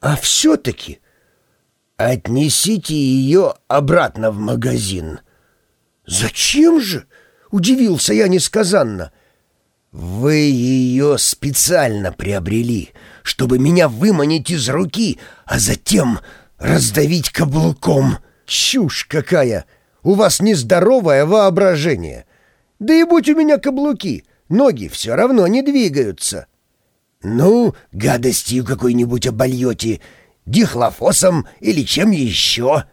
А все-таки отнесите ее обратно в магазин. Зачем же? Удивился я несказанно. Вы ее специально приобрели, чтобы меня выманить из руки, а затем раздавить каблуком. Чушь какая! У вас нездоровое воображение. Да и будь у меня каблуки, ноги все равно не двигаются. Ну, гадостью какой-нибудь обольете, дихлофосом или чем еще.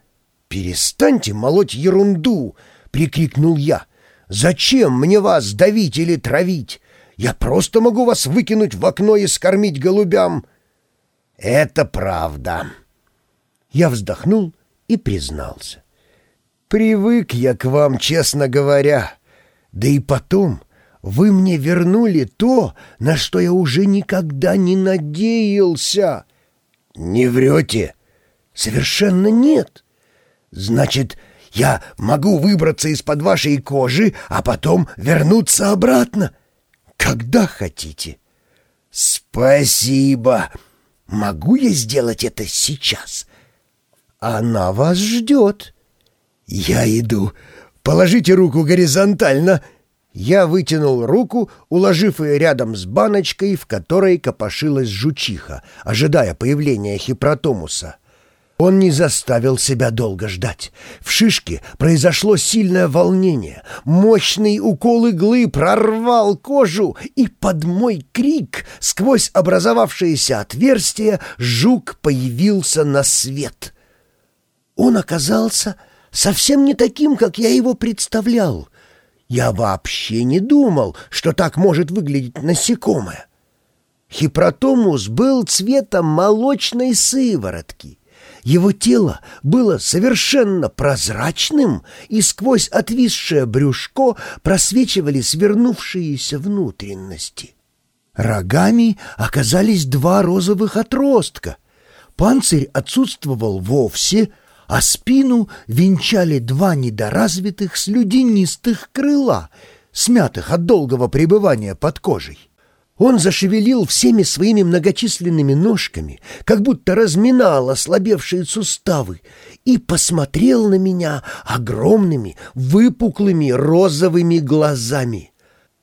Перестаньте молоть ерунду, прикрикнул я. Зачем мне вас давить или травить? Я просто могу вас выкинуть в окно и скормить голубям. Это правда. Я вздохнул и признался. Привык я к вам, честно говоря. Да и потом, вы мне вернули то, на что я уже никогда не надеялся. Не врете? Совершенно нет. Значит, я могу выбраться из-под вашей кожи, а потом вернуться обратно, когда хотите. Спасибо. Могу я сделать это сейчас? Она вас ждет. «Я иду. Положите руку горизонтально». Я вытянул руку, уложив ее рядом с баночкой, в которой копошилась жучиха, ожидая появления хипротомуса. Он не заставил себя долго ждать. В шишке произошло сильное волнение. Мощный укол иглы прорвал кожу, и под мой крик сквозь образовавшееся отверстие жук появился на свет. Он оказался совсем не таким, как я его представлял. Я вообще не думал, что так может выглядеть насекомое. Хипротомус был цвета молочной сыворотки. Его тело было совершенно прозрачным, и сквозь отвисшее брюшко просвечивали свернувшиеся внутренности. Рогами оказались два розовых отростка. Панцирь отсутствовал вовсе — а спину венчали два недоразвитых слюдинистых крыла, смятых от долгого пребывания под кожей. Он зашевелил всеми своими многочисленными ножками, как будто разминал ослабевшие суставы, и посмотрел на меня огромными, выпуклыми розовыми глазами.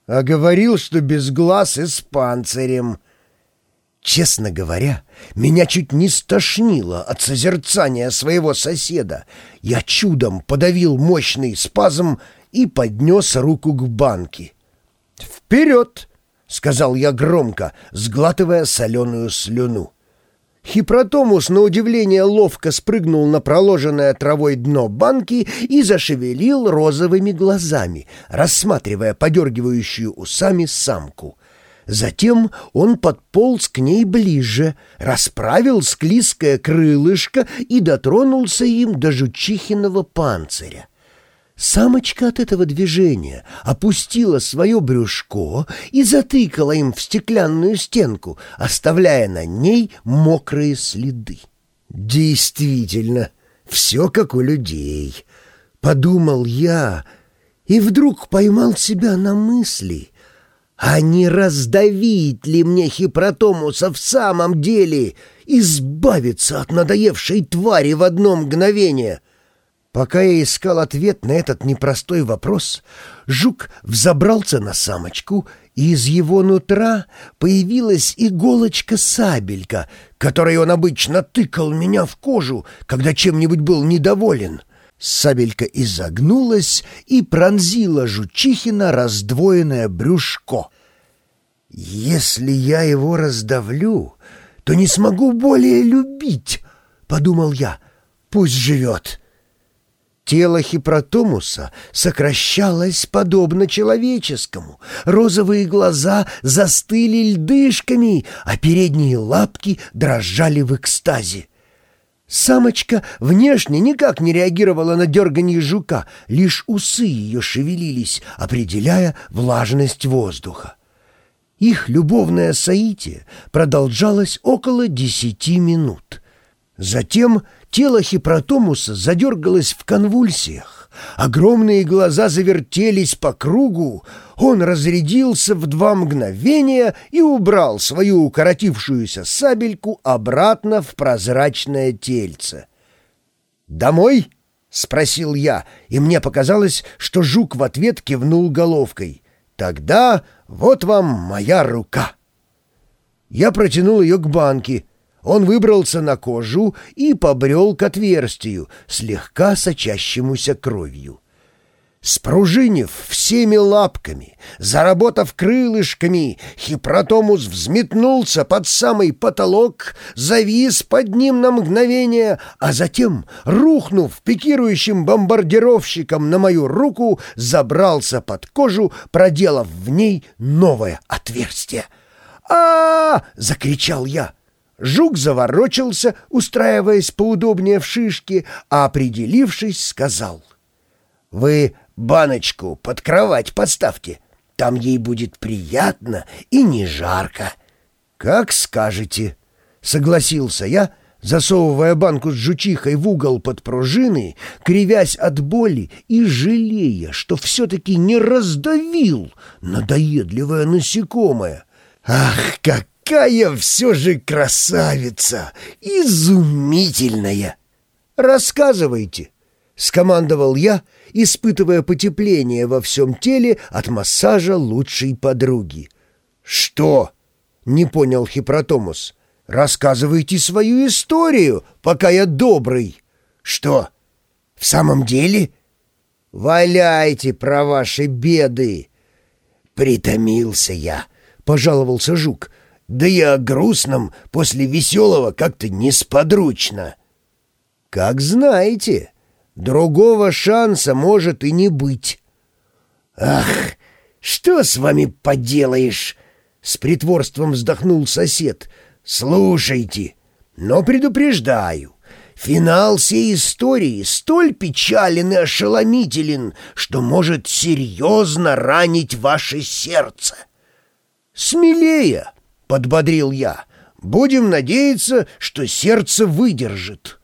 А говорил, что без глаз и с панцирем. Честно говоря, меня чуть не стошнило от созерцания своего соседа. Я чудом подавил мощный спазм и поднес руку к банке. «Вперед!» — сказал я громко, сглатывая соленую слюну. Хипротомус, на удивление, ловко спрыгнул на проложенное травой дно банки и зашевелил розовыми глазами, рассматривая подергивающую усами самку — Затем он подполз к ней ближе, расправил склизкое крылышко и дотронулся им до жучихиного панциря. Самочка от этого движения опустила свое брюшко и затыкала им в стеклянную стенку, оставляя на ней мокрые следы. «Действительно, все как у людей», — подумал я, и вдруг поймал себя на мысли — а не раздавить ли мне Хипротомуса в самом деле, избавиться от надоевшей твари в одно мгновение? Пока я искал ответ на этот непростой вопрос, жук взобрался на самочку, и из его нутра появилась иголочка-сабелька, которой он обычно тыкал меня в кожу, когда чем-нибудь был недоволен — Сабелька изогнулась и пронзила Жучихина раздвоенное брюшко. «Если я его раздавлю, то не смогу более любить», — подумал я. «Пусть живет». Тело Хипротомуса сокращалось подобно человеческому. Розовые глаза застыли льдышками, а передние лапки дрожали в экстазе. Самочка внешне никак не реагировала на дерганье жука, лишь усы ее шевелились, определяя влажность воздуха. Их любовное соитие продолжалось около десяти минут. Затем тело Хипротомуса задергалось в конвульсиях, Огромные глаза завертелись по кругу, он разрядился в два мгновения и убрал свою укоротившуюся сабельку обратно в прозрачное тельце. «Домой?» — спросил я, и мне показалось, что жук в ответ кивнул головкой. «Тогда вот вам моя рука». Я протянул ее к банке. Он выбрался на кожу и побрел к отверстию, слегка сочащемуся кровью. Спружинив всеми лапками, заработав крылышками, Хипротомус взметнулся под самый потолок, завис под ним на мгновение, а затем, рухнув пикирующим бомбардировщиком на мою руку, забрался под кожу, проделав в ней новое отверстие. а, -а, -а закричал я. Жук заворочился, устраиваясь поудобнее в шишке, а, определившись, сказал. «Вы баночку под кровать подставьте. Там ей будет приятно и не жарко». «Как скажете», — согласился я, засовывая банку с жучихой в угол под пружины, кривясь от боли и жалея, что все-таки не раздавил надоедливое насекомое. «Ах, как какая все же красавица! Изумительная!» «Рассказывайте!» — скомандовал я, испытывая потепление во всем теле от массажа лучшей подруги. «Что?» — не понял Хипротомус. «Рассказывайте свою историю, пока я добрый». «Что? В самом деле?» «Валяйте про ваши беды!» «Притомился я», — пожаловался Жук. Да и о грустном после веселого как-то несподручно. Как знаете, другого шанса может и не быть. Ах, что с вами поделаешь? С притворством вздохнул сосед. Слушайте, но предупреждаю. Финал всей истории столь печален и ошеломителен, что может серьезно ранить ваше сердце. Смелее! — подбодрил я. «Будем надеяться, что сердце выдержит».